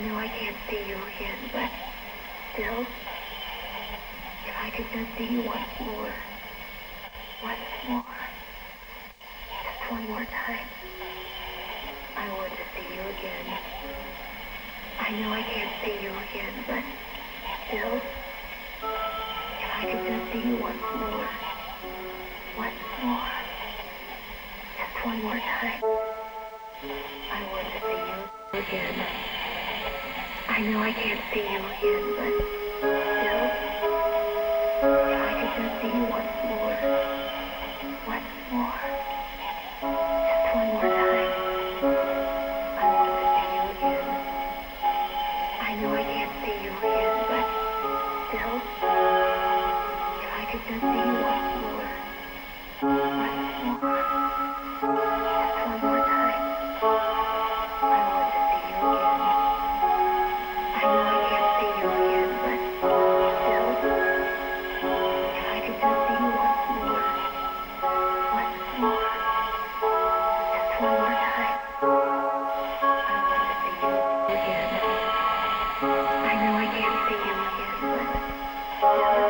I know I can't see you again, but still, if I could just see you once more, once more, just one more time, I want to see you again. I know I can't see you again, but still, if I could just see you once more, once more, just one more time, I want to see you again. I know I can't see him again, but still, if I could just see you once more, once more, just one more time, I want to see you again. I know I can't see you again, but still, if I could just see you once more, once more. Thank you.